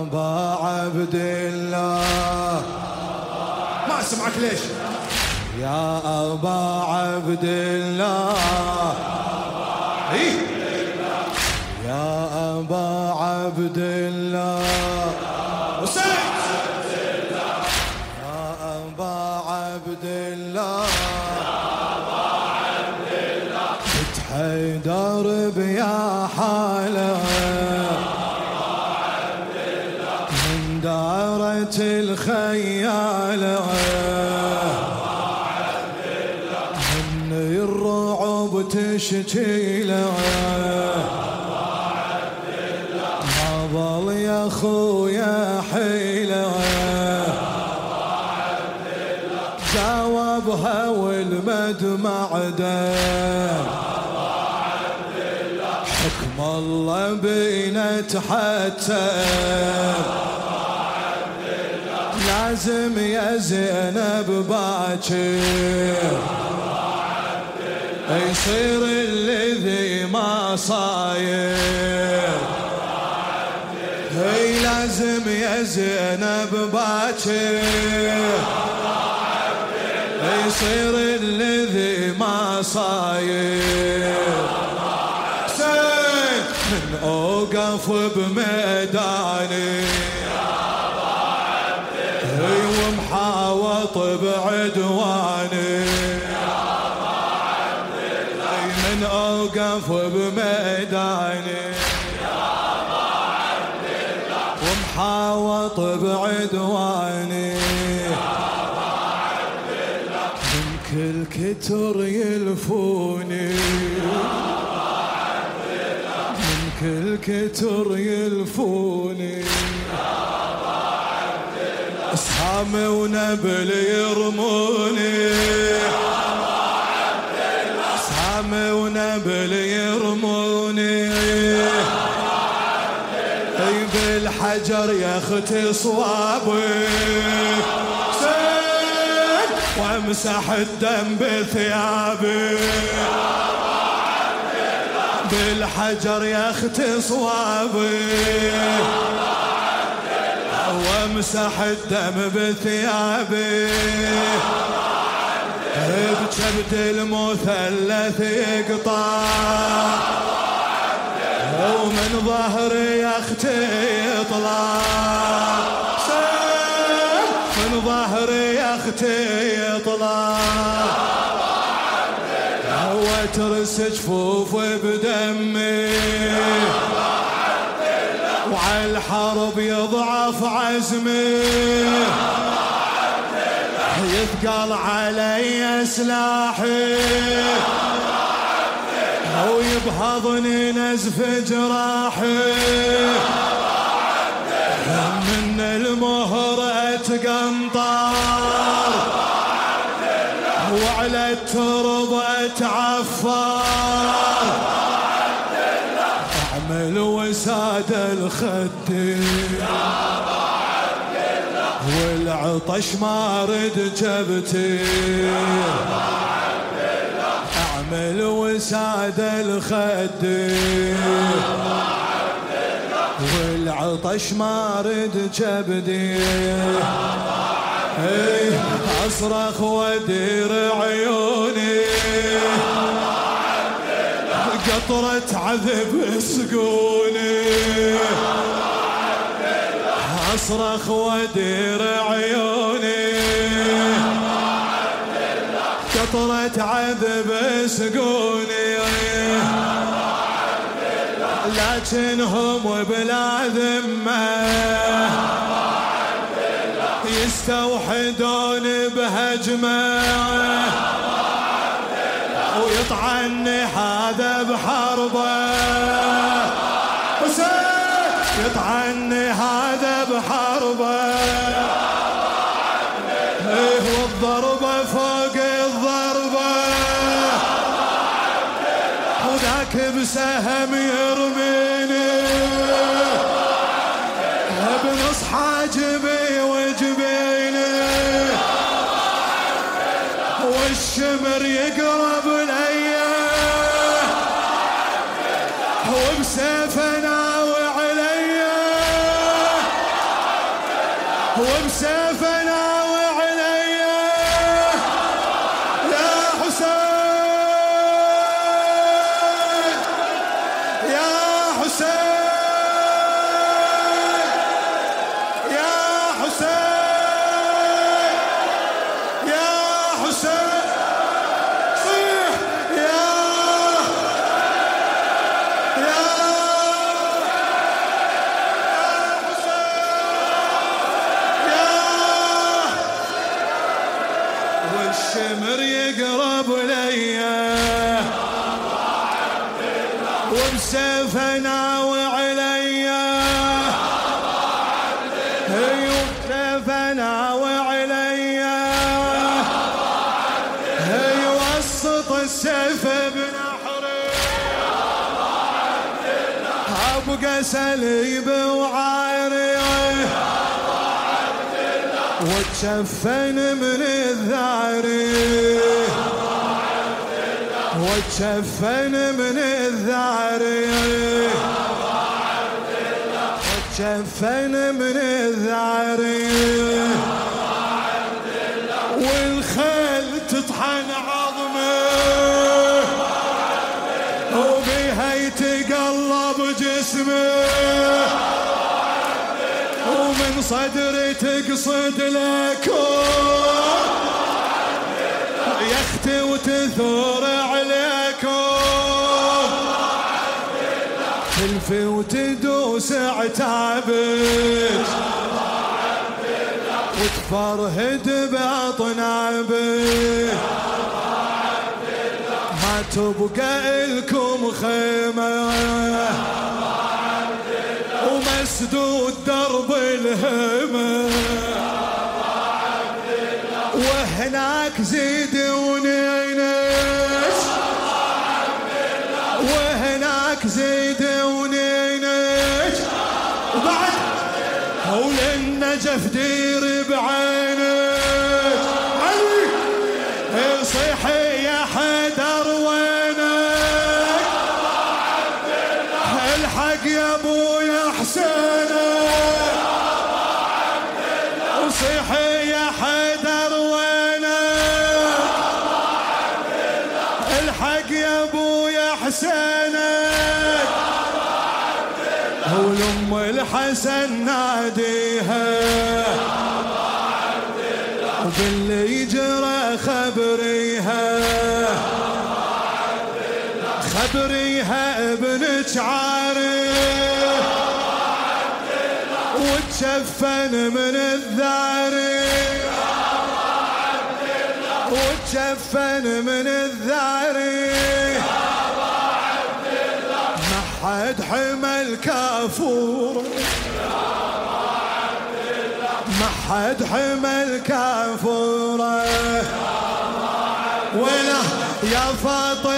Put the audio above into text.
أبا عبد الله ما أسمعك ليش؟ يا أبا عبد الله إيه؟ يا أبا عبد الله وسلم من دارة الخيالة من الرعب تشكي له ما ظل يا خويا حيله جاوبها والمدمع دم حكم الله بينا تحتم لازم يا زينب باكر يصير الذي ما صاير هي لازم يا زينب باكر يصير الذي ما صاير من اوقف بميداني بعدواني هي من اوقف بميداني ومحاوط بعدواني من كل كتر يلفوني من كل كتر يلفوني اسهام ونبل يرموني اسهام ونبل يرموني اي بالحجر يا اختي صوابي وامسح الدم بثيابي بالحجر يا اختي صوابي وامسح الدم بثيابي. بكبد المثلث يقطع. ومن ظهري يا اختي يطلع. من ظهري يا اختي يطلع. هو ترس جفوف بدمي. عزمي. يثقل علي سلاحي. ويبهضني نزف جراحي. من المهر اتقنطر وعلى الترب اتعفر اعمل وساد الخدين والعطش ما رد جبتي اعمل وساد الخدي والعطش ما رد جبدي إيه، اصرخ وادير عيوني. قطرة عذب سقوني اصرخ وادير عيوني قطرة عذب سقوني لكنهم بلا ذمة. يستوحدون بهجمة ويطعني هذا بحربه حسين! يطعني هذا بحربه ايه والضربة فوق الضربة وذاك بسهم يرميني. بنص حاجبي وجبيني والشمر يقرب والشمر يقرب لي وبسيفنا وعلي. وبسيفنا وعلي. هي وسط السيف بنحري ابقى سليب وعاري. وتشفن من الذعري وتشفن من الذعري وتشفن من الذعري والخيل تطحن عظمه وبيها يتقلب جسمه صدري تقصد لكم يا اختي وتثور عليكم تلفي وتدوس عتابك وتفرهد بعطن باطنابك ما تبقى لكم خيمه ومسدود درب الهمة وهناك زيد ونينش وهناك زيد ونينش وبعد هول النجف دير بعينك علي صيحي يا حدر وينك. الحق يا ابويا حسين وصيحي الحسن ناديها وباللي يجرى خبريها خبريها ابنك عارف وتشفن من الذاري وتشفن من الذاري ما حد حمل كافور ما حد حمل كافوره ولا يا فاطمه